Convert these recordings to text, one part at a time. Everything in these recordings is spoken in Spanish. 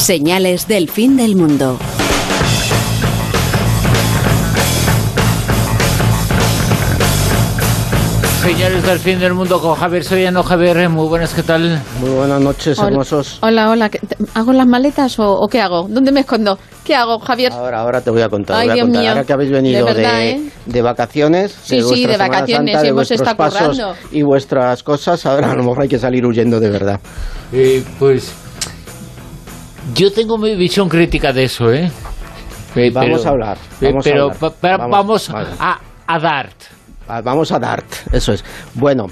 Señales del fin del mundo. Señores del fin del mundo con Javier Soyano. Javier, muy buenas, ¿qué tal? Muy buenas noches, Hola. hermosos. Hola, hola. ¿qué- te- ¿Hago las maletas o, o qué hago? ¿Dónde me escondo? ¿Qué hago, Javier? Ahora, ahora te voy a contar. Ay, voy a Dios contar. mío. Ahora que habéis venido De de, ¿eh? de vacaciones, Sí, de sí, de Semana vacaciones, Santa, de hemos estado pasos currando. y vuestras cosas, ahora a lo mejor hay que salir huyendo de verdad. Eh, pues yo tengo mi visión crítica de eso, ¿eh? Eh, Vamos a hablar, eh, vamos a pero hablar. pa- pa- Vamos, a, a Dart. Ah, Vamos a Dart, eso es. Bueno,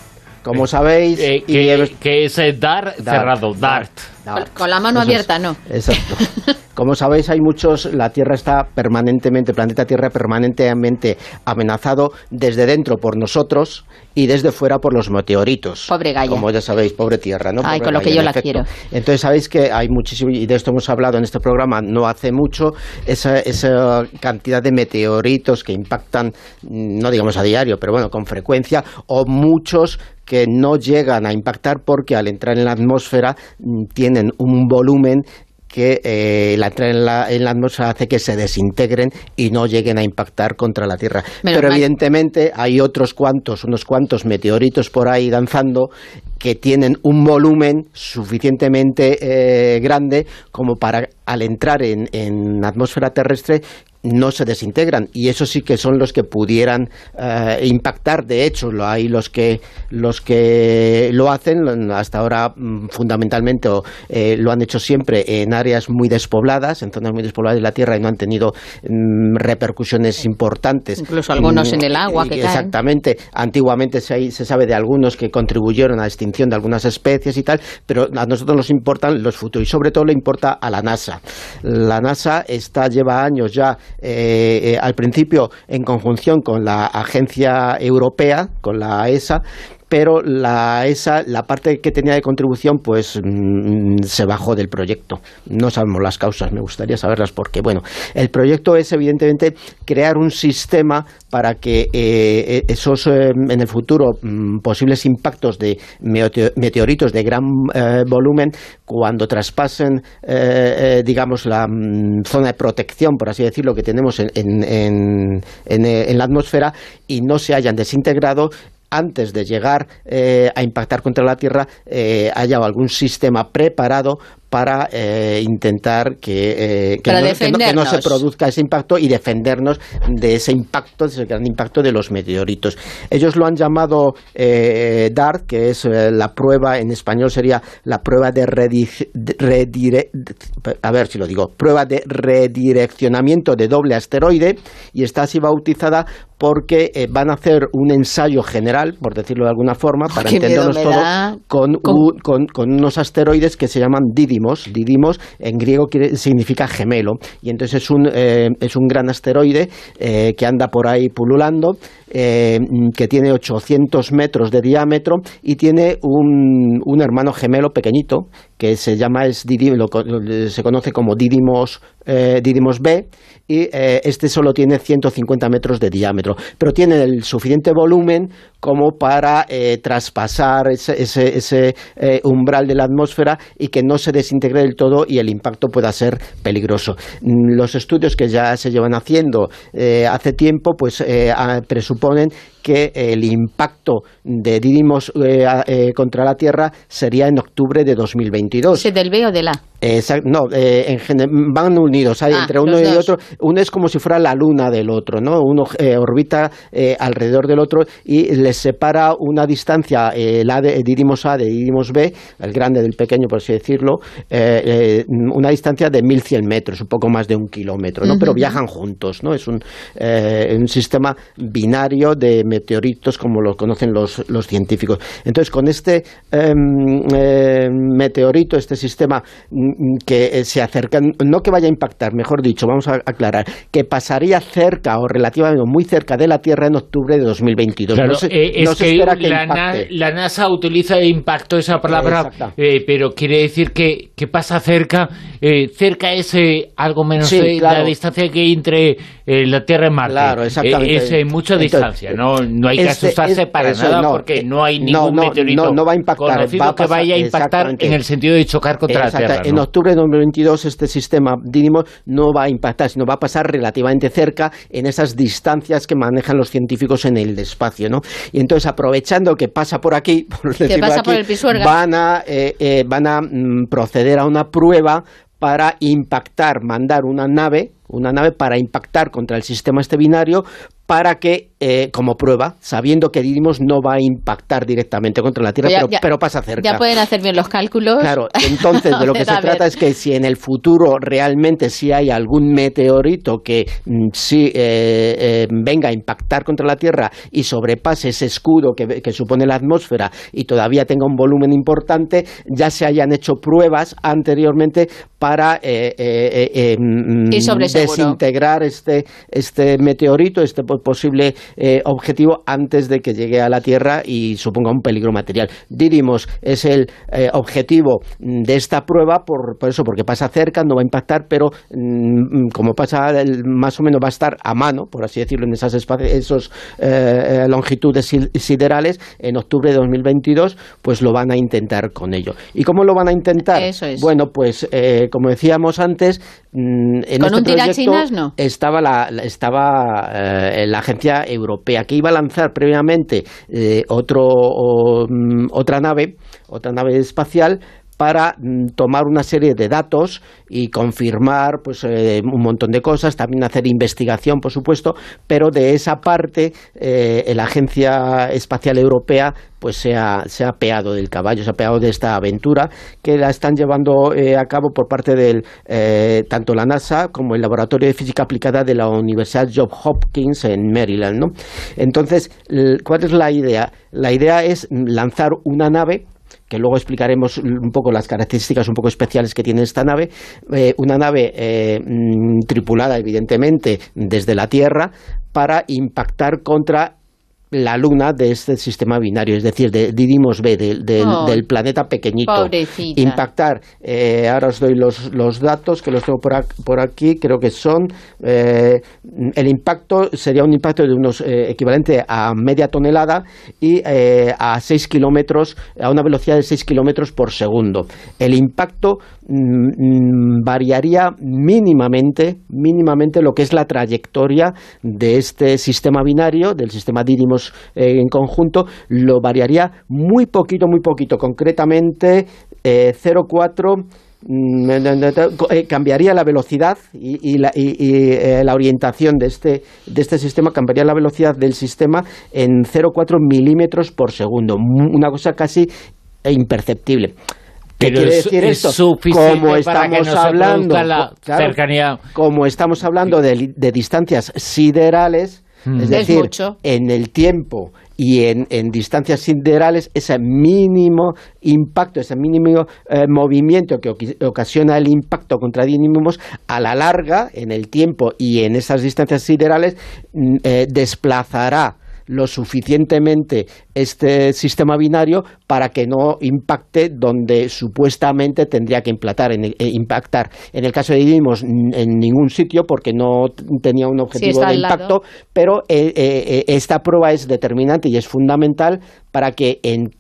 como sabéis, Eh, y que, es eh, dar cerrado, Dart. Con, con la mano es. abierta, no. Exacto. Como sabéis, hay muchos, la Tierra está permanentemente, el planeta Tierra permanentemente amenazado desde dentro por nosotros y desde fuera por los meteoritos. Pobre Gaia. Como ya sabéis, pobre Tierra, ¿no? Ay, con lo que yo la efecto. quiero. Entonces sabéis que hay muchísimo, y de esto hemos hablado en este programa no hace mucho, esa, esa cantidad de meteoritos que impactan, mm, no digamos a diario, pero bueno, con frecuencia, o muchos que no llegan a impactar porque al entrar en la atmósfera mm, tienen un volumen que eh, la entrada en la, en la atmósfera hace que se desintegren y no lleguen a impactar contra la Tierra. Menos Pero mal. evidentemente hay otros cuantos, unos cuantos meteoritos por ahí danzando que tienen un volumen suficientemente eh, grande como para al entrar en, en atmósfera terrestre no se desintegran. Y eso sí que son los que pudieran eh, impactar. De hecho lo hay los que los que lo hacen hasta ahora mm, fundamentalmente o, eh, lo han hecho siempre en áreas muy despobladas en zonas muy despobladas de la tierra y no han tenido mm, repercusiones importantes. Incluso algunos Mm, en el agua que caen. exactamente. Antiguamente se, se sabe de algunos que contribuyeron a la extinción de algunas especies y tal pero a nosotros nos importan los futuros y sobre todo le importa a la NASA. La NASA está lleva años ya eh, eh, al principio en conjunción con la agencia europea, con la ESA, pero la ESA, la parte que tenía de contribución, pues mm, se bajó del proyecto. No sabemos las causas, me gustaría saberlas porque, bueno, el proyecto es evidentemente crear un sistema para que eh, esos eh, en el futuro mm, posibles impactos de meteoritos de gran eh, volumen, cuando traspasen, digamos, la mm, zona de protección, por así decirlo, que tenemos en, en- en la atmósfera y no se hayan desintegrado, antes de llegar eh, a impactar contra la Tierra eh, haya algún sistema preparado para eh, intentar que, eh, que Para no, que no- que no se produzca ese impacto y defendernos de ese impacto, de ese gran impacto de los meteoritos. Ellos lo han llamado eh, DART, que es eh, la prueba, en español sería la prueba de, redi- de redire- a ver si lo digo, prueba de redireccionamiento de doble asteroide y está así bautizada porque eh, van a hacer un ensayo general, por decirlo de alguna forma, para entendernos todo, con, Con- un- con, con unos asteroides que se llaman Didymos. Didymos en griego significa gemelo. Y entonces es un, eh, es un gran asteroide eh, que anda por ahí pululando, eh, que tiene 800 metros de diámetro y tiene un, un hermano gemelo pequeñito que se llama es lo se conoce como Didymos, eh, Didymos B y eh, este solo tiene 150 metros de diámetro, pero tiene el suficiente volumen como para eh, traspasar ese, ese, ese, umbral de la atmósfera y que no se desintegre del todo y el impacto pueda ser peligroso. Mm, Los estudios que ya se llevan haciendo hace tiempo pues presuponen que el impacto de Didymos eh, eh, contra la Tierra sería en octubre de 2022. ¿Ese del B o de la? Exact- no, eh, en van unidos, hay Ah, entre uno y dos. otro. Uno es como si fuera la luna del otro, ¿no? Uno eh, orbita eh, alrededor del otro y les separa una distancia, eh, la de Didymos A de Didymos B, el grande del pequeño, por así decirlo, eh, eh, una distancia de 1100 metros, un poco más de un kilómetro, ¿no? Pero viajan juntos, ¿no? Es un, eh, un sistema binario de meteoritos como lo conocen los, los científicos. Entonces, con este em, meteorito, este sistema que eh, se acerca, no que vaya a impactar, mejor dicho, vamos a aclarar, que pasaría cerca o relativamente muy cerca de la Tierra en octubre de 2022. Claro, no se, eh, no es se que, espera que la, na- la NASA utiliza impacto, esa palabra, eh, pero quiere decir que, que pasa cerca. eh, cerca es eh, algo menos Sí, de claro. la distancia que hay entre eh, la Tierra y Marte. Claro, exactamente. Es mucha Entonces, distancia, no, no hay que este- asustarse es- para eso, nada no, porque no hay no, ningún no, meteorito no, no va a impactar, conocido va a que pasar- vaya a impactar en el sentido de chocar contra la Tierra. En en octubre de 2022 este sistema Didymos no va a impactar, sino va a pasar relativamente cerca en esas distancias que manejan los científicos en el espacio, ¿no? Y entonces aprovechando que pasa por aquí, por decirlo pasa aquí, por el Pisuerga. van a eh, eh, van a mm, proceder a una prueba para impactar, mandar una nave, una nave para impactar contra el sistema este binario para que, eh, como prueba, sabiendo que Didymos no va a impactar directamente contra la Tierra, Ya- pero, ya- pero pasa cerca. Ya pueden hacer bien los cálculos. Claro, entonces de lo que se trata es que si en el futuro realmente si hay algún meteorito que mm, sí eh, eh, venga a impactar contra la Tierra y sobrepase ese escudo que, que supone la atmósfera y todavía tenga un volumen importante, ya se hayan hecho pruebas anteriormente para eh, eh, eh, mm, seguro. desintegrar este, este meteorito, este po- posible eh, objetivo antes de que llegue a la Tierra y suponga un peligro material. Didymos es el objetivo mm, de esta prueba por, por eso, porque pasa cerca, no va a impactar, pero mm, como pasa más o menos va a estar a mano, por así decirlo, en esas esos longitudes siderales, en octubre de 2022, pues lo van a intentar con ello. ¿Y cómo lo van a intentar? Eso es. Bueno, pues eh, como decíamos antes, mm, en ¿Con este un proyecto no? estaba la, la- estaba eh, la agencia europea que iba a lanzar previamente eh, otro o, mm, otra nave otra nave espacial para mm, tomar una serie de datos y confirmar pues eh, un montón de cosas, también hacer investigación, por supuesto, pero de esa parte eh, la Agencia Espacial Europea pues se ha, se ha peado del caballo, se ha peado de esta aventura que la están llevando eh, a cabo por parte del eh, tanto la NASA como el Laboratorio de Física Aplicada de la Universidad Johns Hopkins en Maryland, ¿no? Entonces, ¿cuál es la idea? La idea es lanzar una nave que luego explicaremos un poco las características un poco especiales que tiene esta nave, eh, una nave eh, mm, tripulada evidentemente desde la Tierra para impactar contra la luna de este sistema binario, es decir, de Didymos B, Oh, del planeta pequeñito. pobrecita. Impactar, eh, ahora os doy los, los datos que los tengo por, ac- por aquí, creo que son, eh, el impacto sería un impacto de unos eh, equivalente a media tonelada y a 6 kilómetros, a una velocidad de 6 kilómetros por segundo. El impacto variaría mínimamente, mínimamente lo que es la trayectoria de este sistema binario, del sistema Didymos eh, en conjunto, lo variaría muy poquito, muy poquito, concretamente eh, 0,4 mm, eh, cambiaría la velocidad y, la, y- eh, la orientación de este, de este sistema, cambiaría la velocidad del sistema en 0,4 milímetros por segundo, una cosa casi imperceptible. ¿Qué Pero quiere decir es esto? suficiente Como para que estamos hablando, la claro, cercanía. como estamos hablando de, de distancias siderales, Mm. es Es decir, mucho. en el tiempo y en, en distancias siderales, ese mínimo impacto, ese mínimo eh, movimiento que ocasiona el impacto contra Didymos, a la larga, en el tiempo y en esas distancias siderales, mm, eh, desplazará lo suficientemente este sistema binario para que no impacte donde supuestamente tendría que impactar. En, eh, impactar. en el caso de Didymos, n- en ningún sitio porque no tenía un objetivo de lado. impacto, pero eh, eh, eh, esta prueba es determinante y es fundamental para que en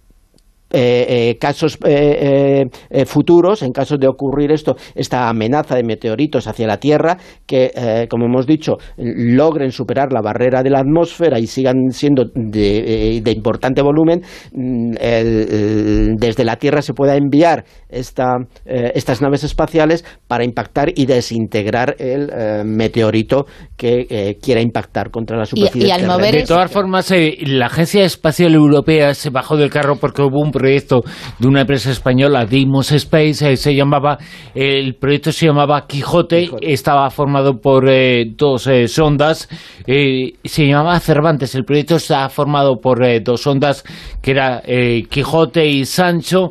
eh, eh, casos eh, eh, futuros, en caso de ocurrir esto, esta amenaza de meteoritos hacia la Tierra, que, eh, como hemos dicho, logren superar la barrera de la atmósfera y sigan siendo de, de importante volumen, mm, el- el- desde la Tierra se pueda enviar esta, eh, estas naves espaciales para impactar y desintegrar el eh, meteorito que eh, quiera impactar contra la superficie y al terrestre. mover De todas formas, eh, la Agencia Espacial Europea se bajó del carro porque hubo un proyecto de una empresa española, Dimos Space, eh, se llamaba, el proyecto se llamaba Quijote, Quijote. estaba formado por eh, dos eh, sondas, se llamaba Cervantes, el proyecto está formado por dos sondas que era Quijote y Sancho,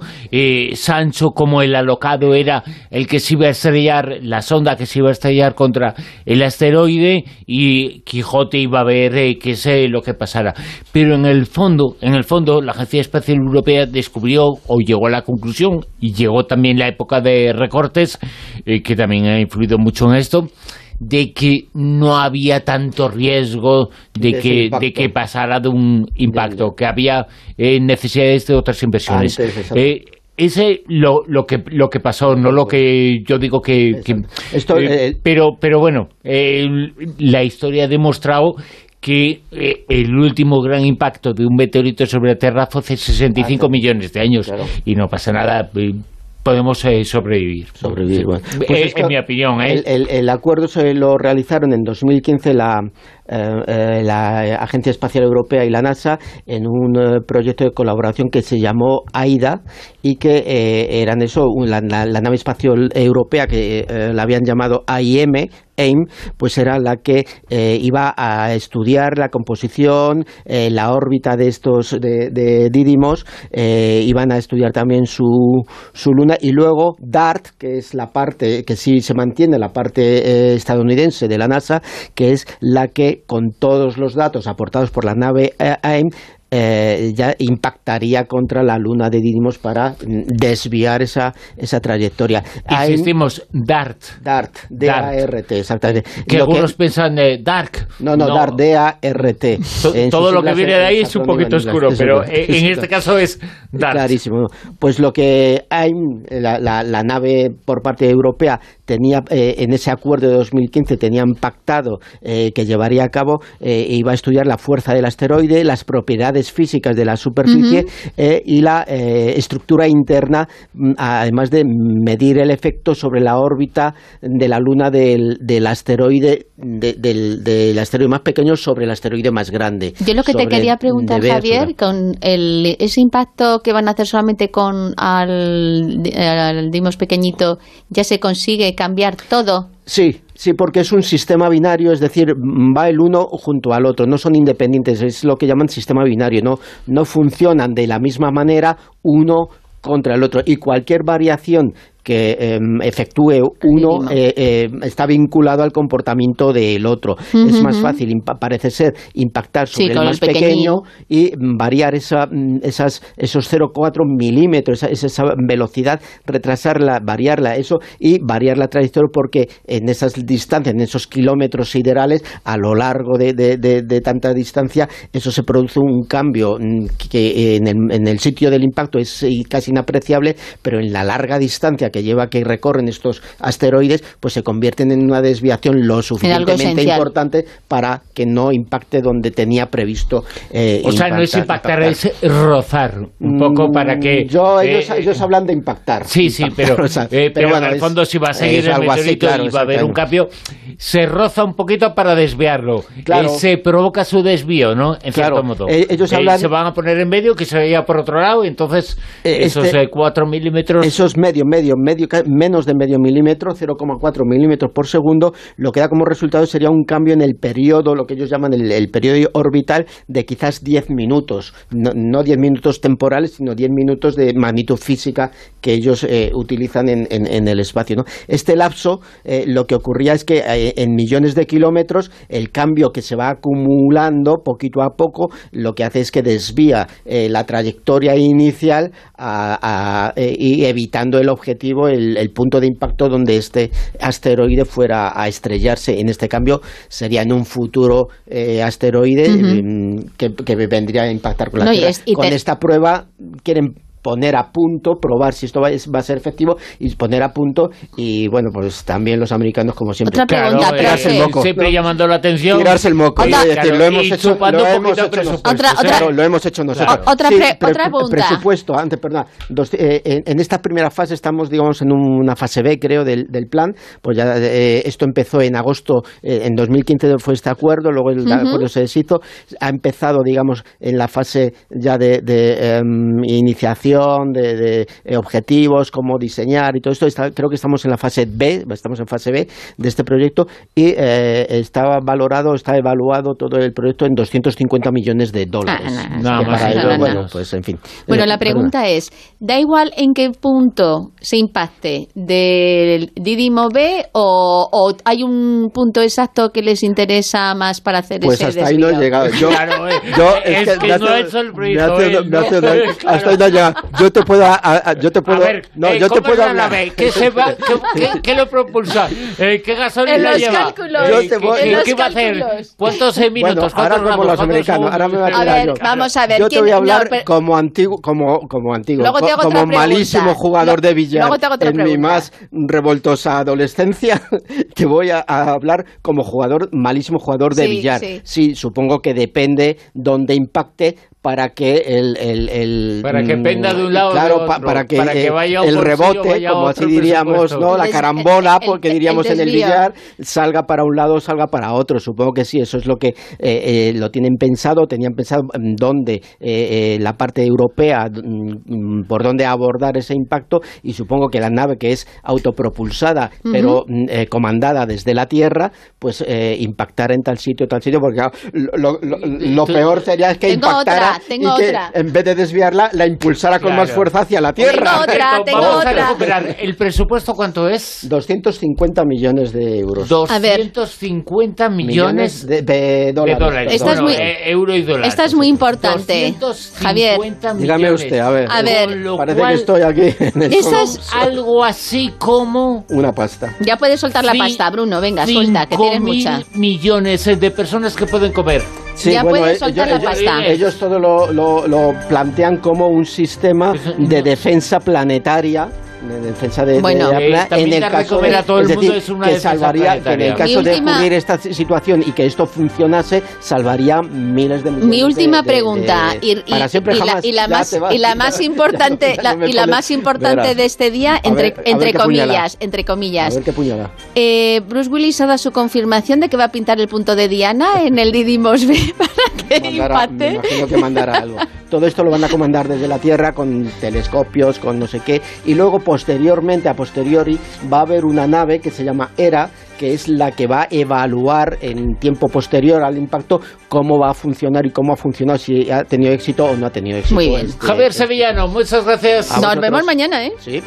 Sancho como el alocado era el que se iba a estrellar, la sonda que se iba a estrellar contra el asteroide y Quijote iba a ver qué sé lo que pasara. Pero en el fondo, en el fondo, la Agencia Espacial Europea descubrió o llegó a la conclusión y llegó también la época de recortes, eh, que también ha influido mucho en esto de que no había tanto riesgo de que, de que pasara de un impacto, que había eh, necesidades de otras inversiones. Eh, ese lo, lo que lo que pasó, no lo que yo digo que... que- Esto, eh, pero, pero bueno, la historia ha demostrado que eh, el último gran impacto de un meteorito sobre la Tierra fue hace 65 Hace- millones de años claro. y no pasa nada, eh, podemos eh, sobrevivir. Sobrevivir, bueno. Eh, Pues esto- en mi opinión, ¿eh? El, el- el acuerdo se lo realizaron en 2015 la, eh, eh, la Agencia Espacial Europea y la NASA en un eh, proyecto de colaboración que se llamó AIDA y que eh, eran eso, la, nave espacial europea que la habían llamado AIM, AIM, pues era la que iba a estudiar la composición, la órbita de estos de, de iban a estudiar también su, su luna y luego DART, que es la parte que sí se mantiene, la parte estadounidense de la NASA, que es la que con todos los datos aportados por la nave eh, AIM eh, ya impactaría contra la luna de Didymos para desviar esa, esa trayectoria. Insistimos, DART. DART, D-A-R-T, exactamente. Que Lo que- algunos piensan de Dark. no, no, DART, D-A-R-T. To- En todo lo que viene en- de ahí es un poquito oscuro, pero eh, en este caso es DART. Clarísimo. Pues lo que AIM, la, la- la nave por parte europea, tenía eh, en ese acuerdo de 2015 tenían pactado eh, que llevaría a cabo eh, iba a estudiar la fuerza del asteroide, las propiedades físicas de la superficie y la estructura interna, mm, además de medir el efecto sobre la órbita de la luna del, del asteroide de- del, del asteroide más pequeño sobre el asteroide más grande. Yo lo que te quería preguntar, Javier, sobre- con el, ese impacto que van a hacer solamente con al, al Dimos pequeñito, ¿ya se consigue cambiar todo? Sí, sí, porque es un sistema binario, es decir, va el uno junto al otro, no son independientes, es lo que llaman sistema binario, no, no funcionan de la misma manera uno contra el otro y cualquier variación que em, efectúe uno eh, eh, está vinculado al comportamiento del otro. Es más fácil, parece ser, impactar sobre el más pequeño. pequeño y variar esa, mm, esas, esos 0,4 milímetros, esa, esa velocidad, retrasarla, variarla, eso, y variar la trayectoria porque en esas distancias, en esos kilómetros siderales, a lo largo de, de- de- de tanta distancia, eso se produce un cambio mm, que en el, en el sitio del impacto es eh, casi inapreciable, pero en la larga distancia que lleva que recorren estos asteroides, pues se convierten en una desviación lo suficientemente importante para que no impacte donde tenía previsto eh, O sea, no es impactar, es rozar un poco Mm, para que... Yo, eh, ellos, ellos hablan de impactar. Sí, sí, Impactar, pero, o sea, eh, pero bueno, en el es- fondo si va a seguir el así, meteorito claro, y va a haber un cambio, se roza un poquito para desviarlo. Claro. Eh, se provoca su desvío, ¿no? En Claro, cierto modo. eh, ellos Eh, hablan- Se van a poner en medio, que se vaya por otro lado, y entonces Eh, esos este- 4 milímetros... Eso es medio, medio, menos de medio milímetro, 0,4 milímetros por segundo. Lo que da como resultado sería un cambio en el periodo, lo que ellos llaman el, el periodo orbital, de quizás 10 minutos. No, no 10 minutos temporales, sino 10 minutos de magnitud física que ellos eh, utilizan en, en- el espacio. Este lapso, eh, lo que ocurría es que eh, en millones de kilómetros, el cambio que se va acumulando poquito a poco, lo que hace es que desvía la trayectoria inicial y evitando el objetivo, el, el punto de impacto donde este asteroide fuera a estrellarse. En este cambio sería en un futuro eh, asteroide mm, que, que vendría a impactar con la No, y Tierra. es- y con te- esta prueba quieren poner a punto, probar si esto va, a ser efectivo y poner a punto y bueno, pues también los americanos como siempre. Otra pregunta, Claro, profe. eh, el moco. siempre llamando la atención. Tirarse el moco, Otra- es decir, lo hemos y hecho, lo hemos hecho nosotros. Otra- otra- Claro, lo hemos hecho nosotros. Otra pre- otra pregunta. Presupuesto, antes, perdona. Dos- eh, en, en esta primera fase estamos, digamos, en una fase B, creo, del, del plan. Pues ya eh, esto empezó en agosto, eh, en 2015 fue este acuerdo, luego el acuerdo se deshizo. Ha empezado, digamos, en la fase ya de, de, em, de, de, eh, objetivos, cómo diseñar y todo esto. Está- creo que estamos en la fase B, estamos en fase B de este proyecto y eh, está valorado, está evaluado todo el proyecto en 250 millones de dólares. Ah, Nada más para ello, nada bueno, menos. pues en fin. Bueno, Eh, la pregunta es, ¿da igual en qué punto se impacte del Didimo B o, o hay un punto exacto que les interesa más para hacer Pues ese hasta ahí no he llegado. Yo, Claro, eh, yo- es que no hace- es el proyecto, hasta ahí no he llegado. Yo te puedo, a- a- yo te puedo, a ver, no, eh, yo te ¿cómo es puedo la hablar. nave? ¿Qué, se va, qué, qué- qué lo propulsa? Eh, ¿Qué gasolina En los lleva? cálculos. Yo te ¿qué- voy- qué- en los qué va a hacer? cálculos. ¿Cuántos minutos? Bueno, ahora ¿Cuántos como los ¿Cuántos americanos, ahora me va a? A ver, yo. vamos a ver. Yo te ¿quién- voy a no, hablar pero- como antiguo, como, como antiguo, Luego te hago co- otra como pregunta. malísimo jugador de billar Luego te hago otra en mi pregunta. más revoltosa adolescencia. Te voy a, a hablar como jugador, malísimo jugador de Sí, billar. sí. supongo que depende donde impacte para que el, el, el- Para que mm, penda de un lado claro, de otro, para que, para que vaya el rebote, vaya como así diríamos, presupuesto. ¿no? La carambola, porque diríamos el en el billar, salga para un lado, salga para otro. Supongo que sí, eso es lo que eh, eh, lo tienen pensado, tenían pensado en dónde eh, eh, la parte europea, mm, por dónde abordar ese impacto y supongo que la nave que es autopropulsada, pero mm, eh, comandada desde la Tierra, pues eh, impactar en tal sitio, tal sitio, porque claro, lo, lo- peor sería que Tengo impactara otra, tengo y que otra. en vez de desviarla, la impulsara con Claro. más fuerza hacia la Tierra. Tengo otra, Perfecto, tengo Vamos a otra. recuperar. ¿El presupuesto cuánto es? 250 millones de euros. A ver. 250 millones de, de de dólares. dólares. Esta es muy- eh, euro y dólar. Esta es muy importante, 250 Javier. Dígame millones. usted, a ver. A ver. Parece cual, que estoy aquí en el Esa es- algo así como Una pasta. Ya puedes soltar la pasta, Bruno. Venga, suelta, que tienes 5.000 mucha. millones de personas que pueden comer. Sí, Ya bueno, puedes eh, soltar ellos, la pasta. ellos todo lo, lo- lo plantean como un sistema de defensa planetaria de defensa de, de Bueno. la plana, también en el caso de de, todo el es mundo decir, es una que salvaría que en el caso Mi de última- ocurrir esta situación y que esto funcionase salvaría miles de millones Mi última de- de- pregunta de- y, y- para siempre y la, jamás y la Ya más vas. y la más Ya importante ya la- no me y la más importante Verás. de este día entre ver- entre comillas entre a comillas ver qué puñada Eh, Bruce Willis ha dado su confirmación de que va a pintar el punto de Diana en el Didi Mosby para que Mandará- me impacte. imagino que mandará algo. Todo esto lo van a comandar desde la Tierra con telescopios, con no sé qué, y luego posteriormente, a posteriori, va a haber una nave que se llama ERA, que es la que va a evaluar en tiempo posterior al impacto cómo va a funcionar y cómo ha funcionado, si ha tenido éxito o no ha tenido éxito. Muy bien. este- Javier este- Sevillano, muchas gracias. Nos vemos mañana, ¿eh? Sí.